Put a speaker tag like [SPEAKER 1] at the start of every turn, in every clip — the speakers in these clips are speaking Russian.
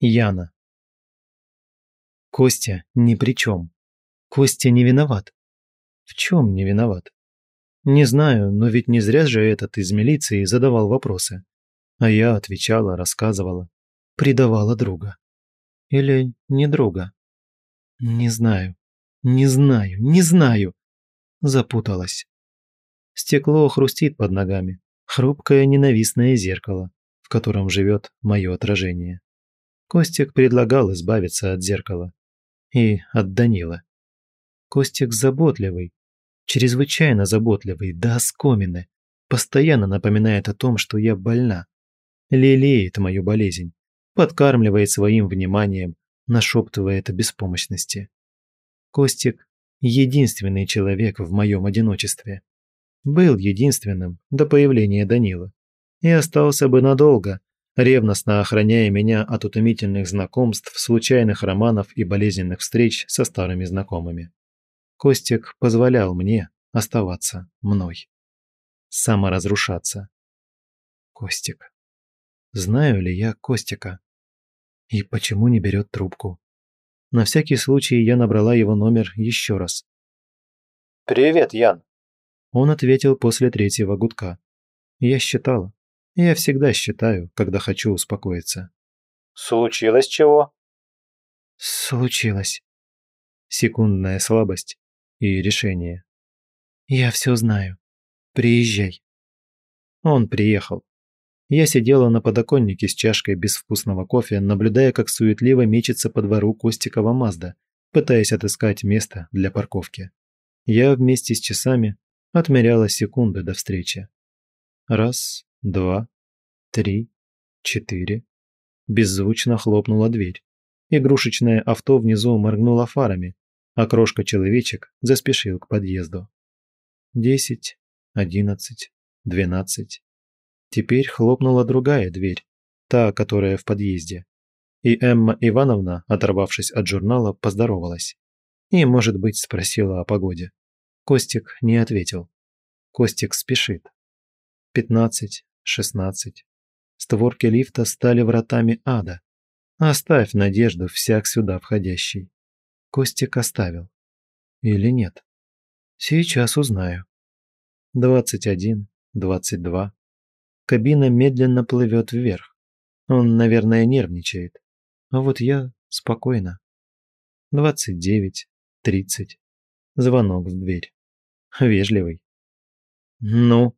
[SPEAKER 1] Яна. Костя ни при чем. Костя не виноват. В чем не виноват? Не знаю, но ведь не зря же этот из милиции задавал вопросы. А я отвечала, рассказывала. Предавала друга. Или не друга. Не знаю. Не знаю. Не знаю. Запуталась. Стекло хрустит под ногами. Хрупкое ненавистное зеркало, в котором живет мое отражение. Костик предлагал избавиться от зеркала. И от Данила. Костик заботливый, чрезвычайно заботливый, до оскомины. Постоянно напоминает о том, что я больна. Лелеет мою болезнь, подкармливает своим вниманием, нашептывает о беспомощности. Костик – единственный человек в моем одиночестве. Был единственным до появления Данила. И остался бы надолго, ревностно охраняя меня от утомительных знакомств, случайных романов и болезненных встреч со старыми знакомыми. Костик позволял мне оставаться мной. Саморазрушаться. Костик. Знаю ли я Костика? И почему не берет трубку? На всякий случай я набрала его номер еще раз.
[SPEAKER 2] «Привет, Ян!»
[SPEAKER 1] Он ответил после третьего гудка. Я считала, я всегда считаю, когда хочу успокоиться.
[SPEAKER 2] Случилось чего?
[SPEAKER 1] Случилось. Секундная слабость и решение. Я все знаю. Приезжай. Он приехал. Я сидела на подоконнике с чашкой безвкусного кофе, наблюдая, как суетливо мечется по двору Костикова Мазда, пытаясь отыскать место для парковки. Я вместе с часами отмеряла секунды до встречи. Раз, два, три, четыре. Беззвучно хлопнула дверь. Игрушечное авто внизу моргнуло фарами, а крошка-человечек заспешил к подъезду. Десять, одиннадцать, двенадцать. Теперь хлопнула другая дверь, та, которая в подъезде. И Эмма Ивановна, оторвавшись от журнала, поздоровалась. И, может быть, спросила о погоде. Костик не ответил. Костик спешит. Пятнадцать, 16. Створки лифта стали вратами ада. Оставь надежду всяк сюда входящий. Костик оставил. Или нет? Сейчас узнаю. 21, 22. Кабина медленно плывет вверх. Он, наверное, нервничает. А вот я спокойно. 29, 30. Звонок в дверь. Вежливый. «Ну?»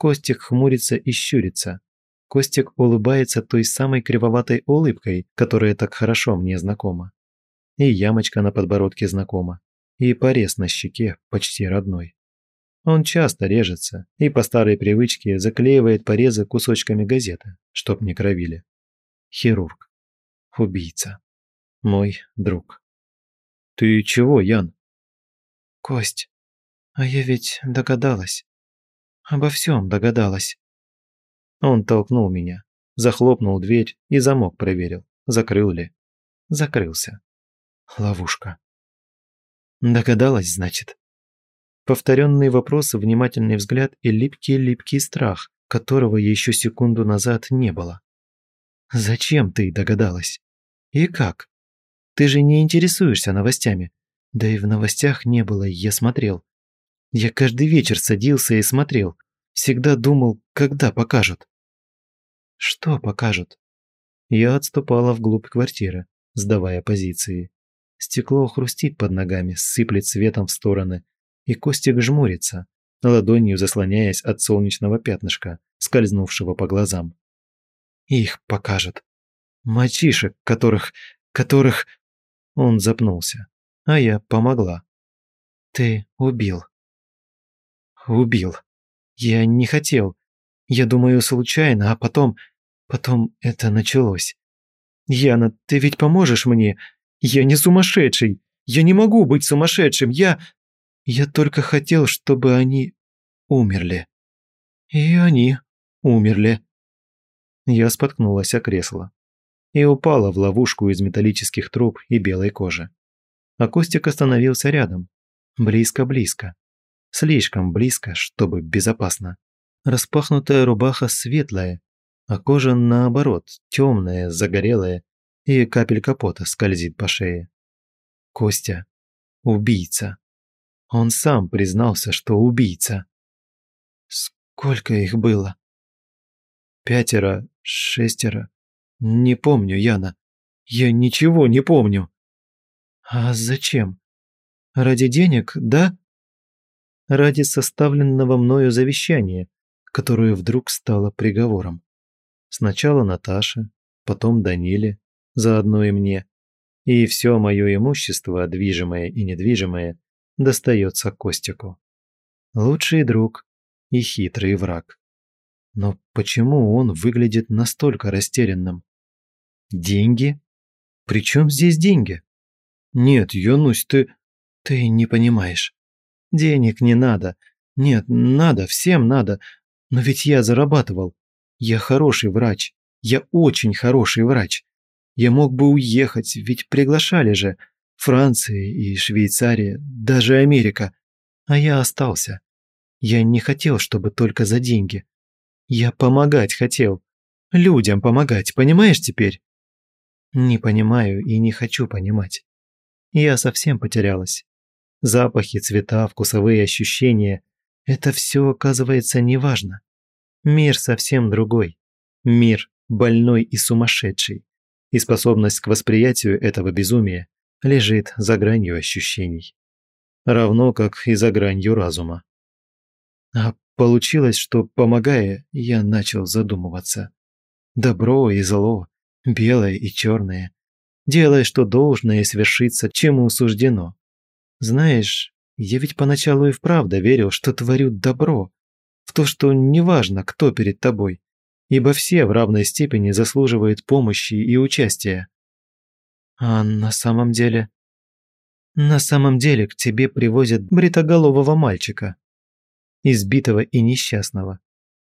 [SPEAKER 1] Костик хмурится и щурится. Костик улыбается той самой кривоватой улыбкой, которая так хорошо мне знакома. И ямочка на подбородке знакома. И порез на щеке почти родной. Он часто режется и по старой привычке заклеивает порезы кусочками газеты, чтоб не кровили. Хирург. Убийца. Мой друг. «Ты чего, Ян?» «Кость, а я ведь догадалась обо всем догадалась. Он толкнул меня, захлопнул дверь и замок проверил, закрыл ли. Закрылся. Ловушка. Догадалась, значит. Повторенные вопросы, внимательный взгляд и липкий-липкий страх, которого еще секунду назад не было. Зачем ты догадалась? И как? Ты же не интересуешься новостями. Да и в новостях не было, я смотрел. Я каждый вечер садился и смотрел. Всегда думал, когда покажут. Что покажут? Я отступала вглубь квартиры, сдавая позиции. Стекло хрустит под ногами, сыплет светом в стороны, и Костик жмурится, ладонью заслоняясь от солнечного пятнышка, скользнувшего по глазам. Их покажут. Мальчишек, которых... которых... Он запнулся, а я помогла. «Ты убил» убил. Я не хотел. Я думаю, случайно, а потом... Потом это началось. Яна, ты ведь поможешь мне? Я не сумасшедший. Я не могу быть сумасшедшим. Я... Я только хотел, чтобы они умерли. И они умерли. Я споткнулась о кресло и упала в ловушку из металлических труб и белой кожи. А Костик остановился рядом, близко-близко. Слишком близко, чтобы безопасно. Распахнутая рубаха светлая, а кожа, наоборот, темная, загорелая, и капелька пота скользит по шее. Костя – убийца. Он сам признался, что убийца. Сколько их было? Пятеро, шестеро. Не помню, Яна. Я ничего не помню. А зачем? Ради денег, да? ради составленного мною завещания, которое вдруг стало приговором. Сначала Наташа, потом Даниле, заодно и мне. И все мое имущество, движимое и недвижимое, достается Костику. Лучший друг и хитрый враг. Но почему он выглядит настолько растерянным? Деньги? Причем здесь деньги? Нет, Янусь, ты... Ты не понимаешь. Денег не надо. Нет, надо, всем надо. Но ведь я зарабатывал. Я хороший врач. Я очень хороший врач. Я мог бы уехать, ведь приглашали же. Франция и Швейцария, даже Америка. А я остался. Я не хотел, чтобы только за деньги. Я помогать хотел. Людям помогать, понимаешь теперь? Не понимаю и не хочу понимать. Я совсем потерялась. Запахи, цвета, вкусовые ощущения – это все оказывается неважно. Мир совсем другой. Мир больной и сумасшедший. И способность к восприятию этого безумия лежит за гранью ощущений. Равно как и за гранью разума. А получилось, что, помогая, я начал задумываться. Добро и зло, белое и черное. Делай, что должно и свершится, чему суждено. Знаешь, я ведь поначалу и вправду верил, что творю добро, в то, что неважно, кто перед тобой, ибо все в равной степени заслуживают помощи и участия. А на самом деле... На самом деле к тебе привозят бритоголового мальчика, избитого и несчастного.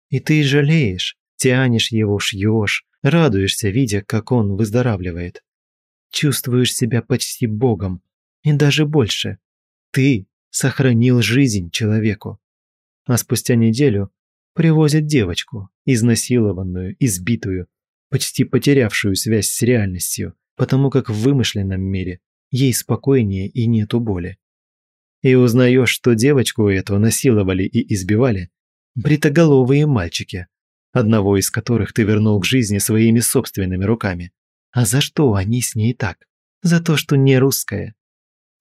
[SPEAKER 1] И ты жалеешь, тянешь его, шьешь, радуешься, видя, как он выздоравливает. Чувствуешь себя почти богом, и даже больше. Ты сохранил жизнь человеку. А спустя неделю привозят девочку, изнасилованную, избитую, почти потерявшую связь с реальностью, потому как в вымышленном мире ей спокойнее и нету боли. И узнаешь, что девочку эту насиловали и избивали бритоголовые мальчики, одного из которых ты вернул к жизни своими собственными руками. А за что они с ней так? За то, что не русская,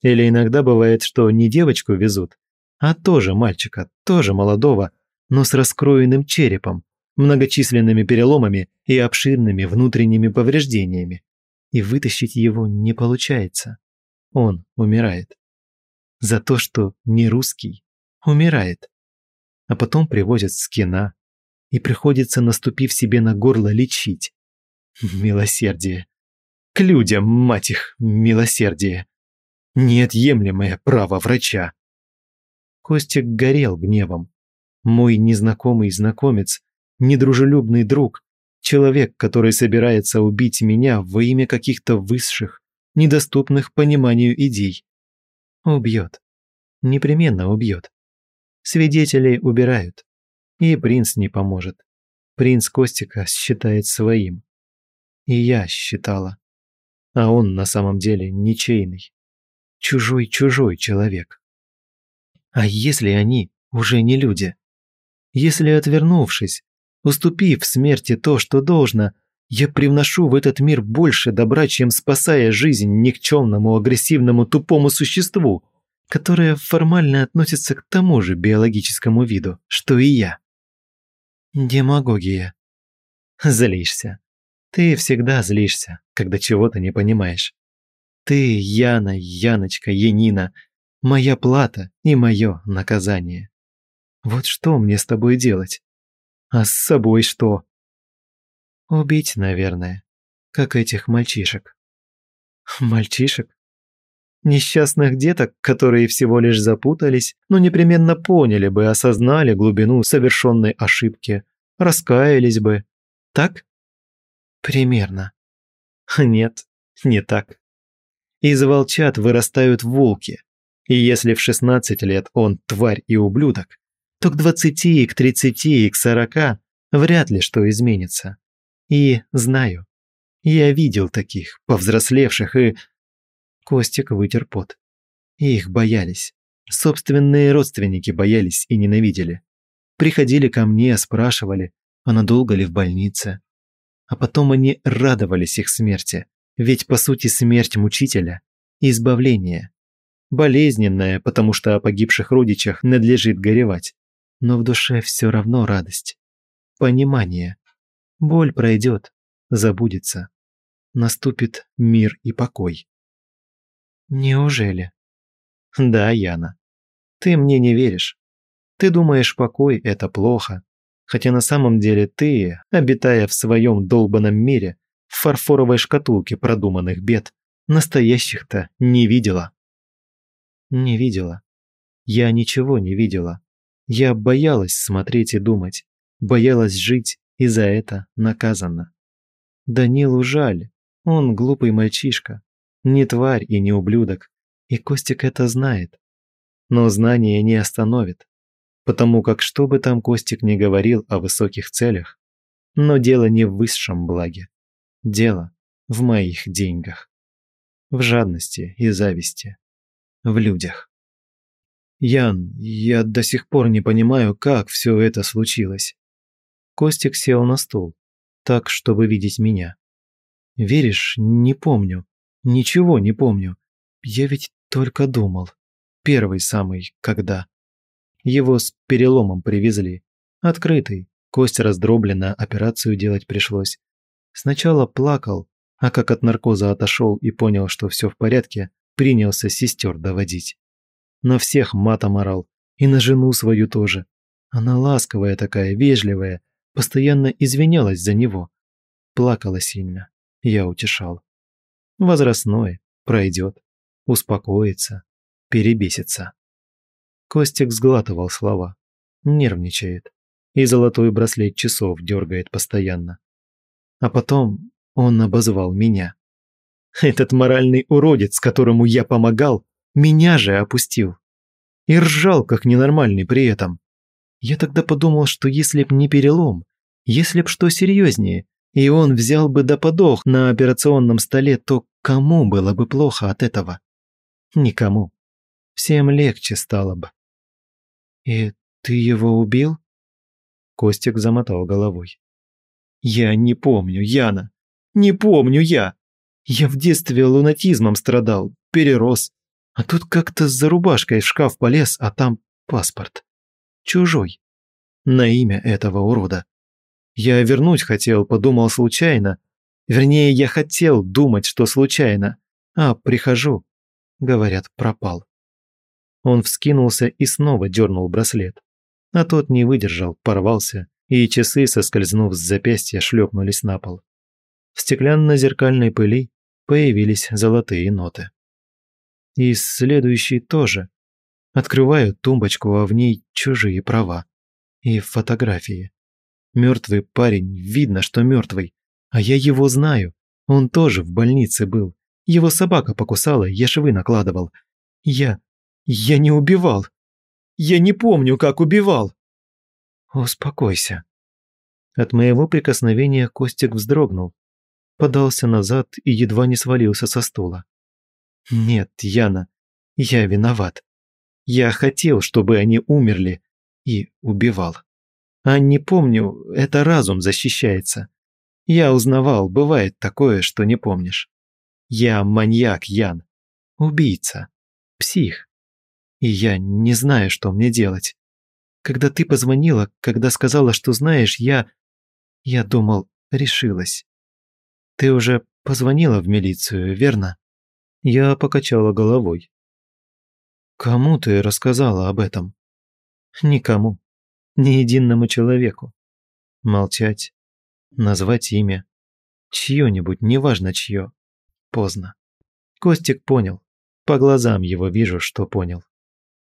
[SPEAKER 1] или иногда бывает, что не девочку везут, а тоже мальчика, тоже молодого, но с раскроенным черепом, многочисленными переломами и обширными внутренними повреждениями. И вытащить его не получается. Он умирает. За то, что не русский, умирает. А потом привозят скина. И приходится, наступив себе на горло, лечить. Милосердие. К людям, мать их, милосердие неотъемлемое право врача. Костик горел гневом. Мой незнакомый знакомец, недружелюбный друг, человек, который собирается убить меня во имя каких-то высших, недоступных пониманию идей. Убьет. Непременно убьет. Свидетелей убирают. И принц не поможет. Принц Костика считает своим. И я считала. А он на самом деле ничейный чужой-чужой человек. А если они уже не люди? Если, отвернувшись, уступив смерти то, что должно, я привношу в этот мир больше добра, чем спасая жизнь никчемному, агрессивному, тупому существу, которое формально относится к тому же биологическому виду, что и я. Демагогия. Злишься. Ты всегда злишься, когда чего-то не понимаешь. Ты, Яна, Яночка, Янина, моя плата и мое наказание. Вот что мне с тобой делать? А с собой что? Убить, наверное, как этих мальчишек. Мальчишек? Несчастных деток, которые всего лишь запутались, но непременно поняли бы, осознали глубину совершенной ошибки, раскаялись бы. Так? Примерно. Нет, не так. Из волчат вырастают волки. И если в 16 лет он тварь и ублюдок, то к 20, и к 30 и к 40 вряд ли что изменится. И знаю. Я видел таких, повзрослевших, и... Костик вытер пот. И их боялись. Собственные родственники боялись и ненавидели. Приходили ко мне, спрашивали, а надолго ли в больнице. А потом они радовались их смерти. Ведь, по сути, смерть мучителя – избавление. Болезненное, потому что о погибших родичах надлежит горевать. Но в душе все равно радость. Понимание. Боль пройдет, забудется. Наступит мир и покой. Неужели? Да, Яна. Ты мне не веришь. Ты думаешь, покой – это плохо. Хотя на самом деле ты, обитая в своем долбанном мире, фарфоровой шкатулке продуманных бед, настоящих-то не видела. Не видела. Я ничего не видела. Я боялась смотреть и думать, боялась жить и за это наказана. Данилу жаль, он глупый мальчишка, не тварь и не ублюдок, и Костик это знает. Но знание не остановит, потому как что бы там Костик ни говорил о высоких целях, но дело не в высшем благе, Дело в моих деньгах. В жадности и зависти. В людях. Ян, я до сих пор не понимаю, как все это случилось. Костик сел на стул, так, чтобы видеть меня. Веришь, не помню. Ничего не помню. Я ведь только думал. Первый самый, когда. Его с переломом привезли. Открытый. Кость раздроблена, операцию делать пришлось. Сначала плакал, а как от наркоза отошел и понял, что все в порядке, принялся сестер доводить. На всех матом орал, и на жену свою тоже. Она ласковая такая, вежливая, постоянно извинялась за него. Плакала сильно, я утешал. Возрастной, пройдет, успокоится, перебесится. Костик сглатывал слова, нервничает, и золотой браслет часов дергает постоянно. А потом он обозвал меня. Этот моральный уродец, которому я помогал, меня же опустил. И ржал, как ненормальный при этом. Я тогда подумал, что если б не перелом, если б что серьезнее, и он взял бы да подох на операционном столе, то кому было бы плохо от этого? Никому. Всем легче стало бы. «И ты его убил?» Костик замотал головой. Я не помню, Яна. Не помню я. Я в детстве лунатизмом страдал, перерос. А тут как-то за рубашкой в шкаф полез, а там паспорт. Чужой. На имя этого урода. Я вернуть хотел, подумал случайно. Вернее, я хотел думать, что случайно. А, прихожу. Говорят, пропал. Он вскинулся и снова дернул браслет. А тот не выдержал, порвался и часы, соскользнув с запястья, шлепнулись на пол. В стеклянно-зеркальной пыли появились золотые ноты. И следующий тоже. Открываю тумбочку, а в ней чужие права. И фотографии. Мертвый парень, видно, что мертвый. А я его знаю. Он тоже в больнице был. Его собака покусала, я швы накладывал. Я... я не убивал. Я не помню, как убивал. «Успокойся». От моего прикосновения Костик вздрогнул, подался назад и едва не свалился со стула. «Нет, Яна, я виноват. Я хотел, чтобы они умерли, и убивал. А не помню, это разум защищается. Я узнавал, бывает такое, что не помнишь. Я маньяк, Ян. Убийца. Псих. И я не знаю, что мне делать. Когда ты позвонила, когда сказала, что знаешь, я... Я думал, решилась. Ты уже позвонила в милицию, верно? Я покачала головой. Кому ты рассказала об этом? Никому. Ни единому человеку. Молчать. Назвать имя. Чье-нибудь, неважно чье. Поздно. Костик понял. По глазам его вижу, что понял.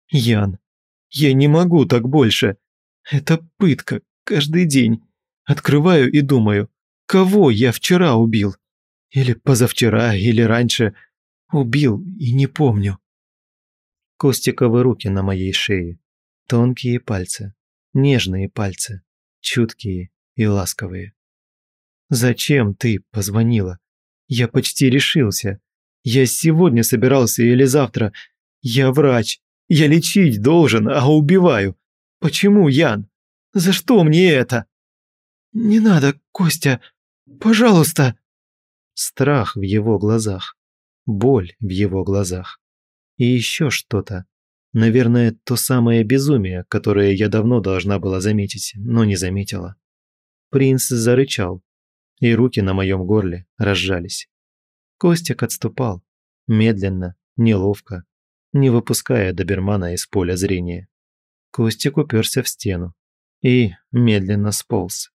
[SPEAKER 1] Ян. Я не могу так больше. Это пытка, каждый день. Открываю и думаю, кого я вчера убил? Или позавчера, или раньше. Убил и не помню. Костиковы руки на моей шее. Тонкие пальцы. Нежные пальцы. Чуткие и ласковые. «Зачем ты позвонила? Я почти решился. Я сегодня собирался или завтра. Я врач. Я лечить должен, а убиваю. Почему, Ян? За что мне это?» «Не надо, Костя. Пожалуйста». Страх в его глазах. Боль в его глазах. И еще что-то. Наверное, то самое безумие, которое я давно должна была заметить, но не заметила. Принц зарычал, и руки на моем горле разжались. Костик отступал. Медленно, неловко, не выпуская добермана из поля зрения. Костик уперся в стену и медленно сполз.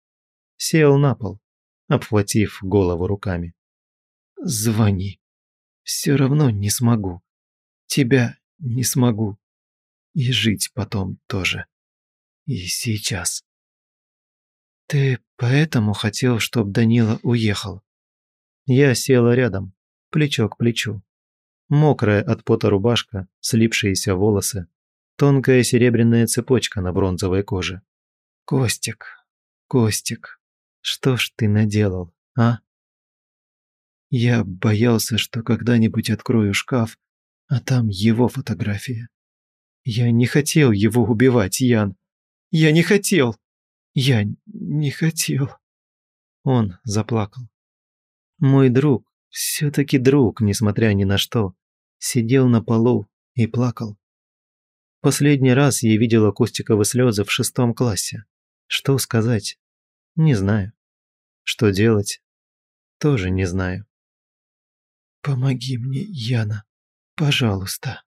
[SPEAKER 1] Сел на пол, обхватив голову руками. «Звони. Все равно не смогу. Тебя не смогу. И жить потом тоже. И сейчас». «Ты поэтому хотел, чтобы Данила уехал?» Я села рядом, плечо к плечу. Мокрая от пота рубашка, слипшиеся волосы, тонкая серебряная цепочка на бронзовой коже. «Костик, Костик, что ж ты наделал, а?» Я боялся, что когда-нибудь открою шкаф, а там его фотография. Я не хотел его убивать, Ян. Я не хотел. Я не хотел. Он заплакал. Мой друг, все-таки друг, несмотря ни на что сидел на полу и плакал. Последний раз я видела Костикова слезы в шестом классе. Что сказать? Не знаю. Что делать? Тоже не знаю. «Помоги мне, Яна, пожалуйста».